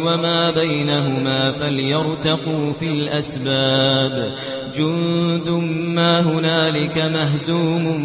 وما بينهما فليرتقوا في الأسباب. جند ما هنالك مهزوم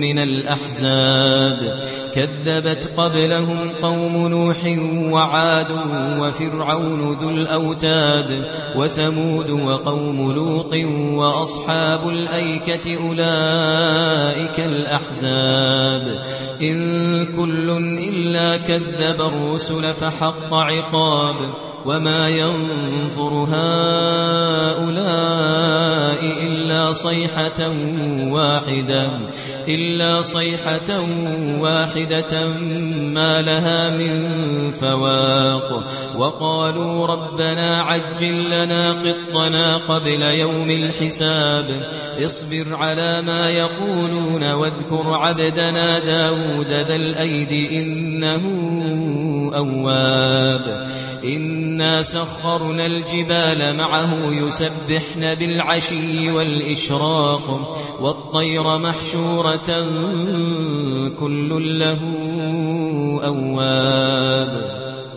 من الأحزاب. كذبت قبلهم قوم نوح وعاد وفرعون ذو الأوتاد وثمود وقوم لوط وأصحاب الأيكة أولئك الأحزاب. إن كل إلا كذب الرسل فحق عقاب. وما ينفر هؤلاء إلا صيحة واحدة إلا صيحة واحدة ما لها من فواق. وقالوا ربنا عجل لنا قطنا قبل يوم الحساب اصبر على ما يقولون واذكر عبدنا داود ذا الأيد إنه أواب. إنا سخرنا الجبال معه يسبحن بالعشي والإشراق والطير محشورة كل له أواب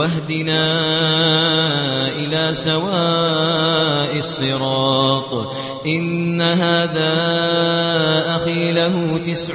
واهدنا إلى سواء الصراط إن هذا أخي له تسع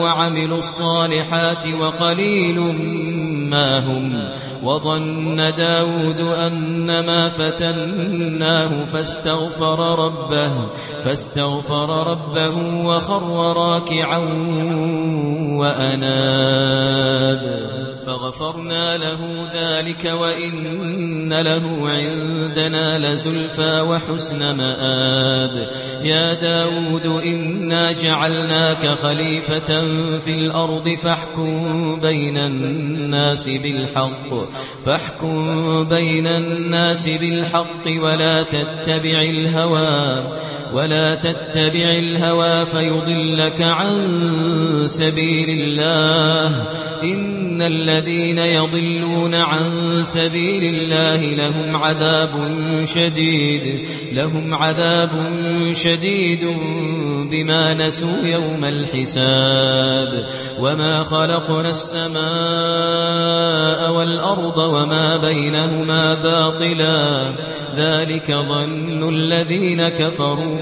وعملوا الصالحات وقليل ما هم وظن داود أنما فتناه فاستغفر ربه فاستغفر ربه وخر راكعا وأناب فغفرنا له ذلك وإن له عندنا لزلفى وحسن مآب. يا داود إنا جعلناك خليفة في الأرض فاحكم بين الناس بالحق فاحكم بين الناس بالحق ولا تتبع الهوى. ولا تتبع الهوى فيضلك عن سبيل الله. إن الذين يضلون عن سبيل الله لهم عذاب شديد لهم عذاب شديد بما نسوا يوم الحساب. وما خلقنا السماء والأرض وما بينهما باطلا. ذلك ظن الذين كفروا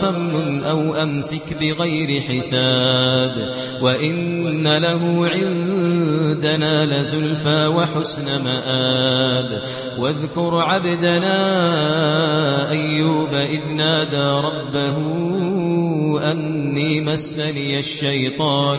فمن أو أمسك بغير حساب وإن له عندنا لزلفى وحسن مآب واذكر عبدنا أيوب إذ نادى ربه أني مسني الشيطان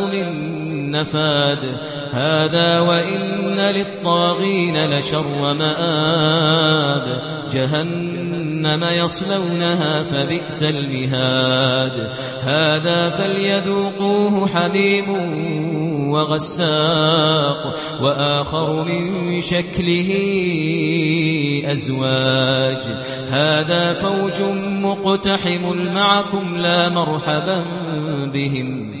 من نفاد هذا وإن للطاغين لشر مآب جهنم يصلونها فبئس المهاد هذا فليذوقوه حبيب وغساق وآخر من شكله أزواج هذا فوج مقتحم معكم لا مرحبا بهم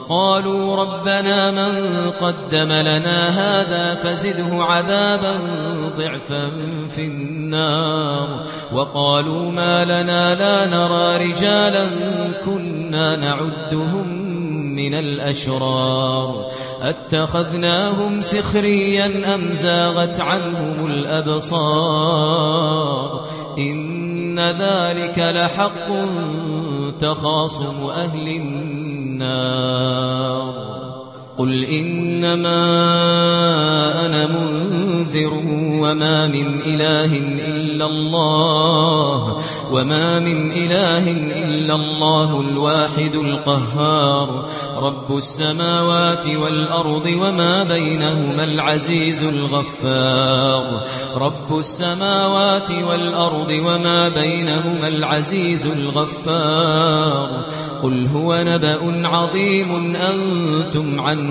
قالوا ربنا من قدم لنا هذا فزده عذابا ضعفا في النار. وقالوا ما لنا لا نرى رجالا كنا نعدهم من الأشرار. أتخذناهم سخريا أم زاغت عنهم الأبصار؟ إن ذلك لحق تخاصم أهل النار. النار قل إنما أنا منذر وما من إله إلا الله وما من إله إلا الله الواحد القهار رب السماوات والأرض وما بينهما العزيز الغفار رب السماوات والأرض وما بينهما العزيز الغفار قل هو نبأ عظيم أنتم عنه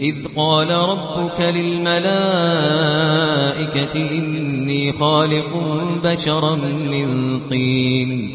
إذ قال ربك للملائكة إني خالق بشرا من طين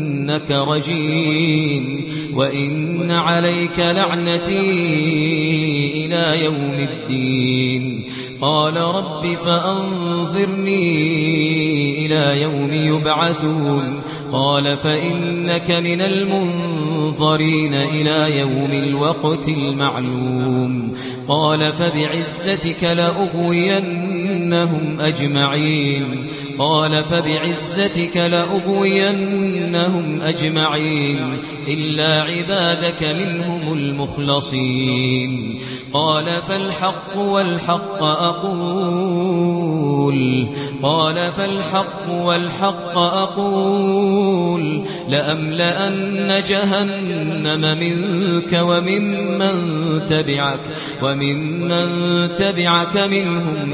رجيم. وإن عليك لعنتي إلى يوم الدين. قال رب فأنظرني إلى يوم يبعثون. قال فإنك من المنظرين إلى يوم الوقت المعلوم. قال فبعزتك لأغوينهم أجمعين. قال فبعزتك لأغوينهم أجمعين. إلا عبادك منهم المخلصين. قال فالحق والحق أقول. قال فالحق والحق أقول. لأملأن جهنم منك وممن تبعك وممن تبعك منهم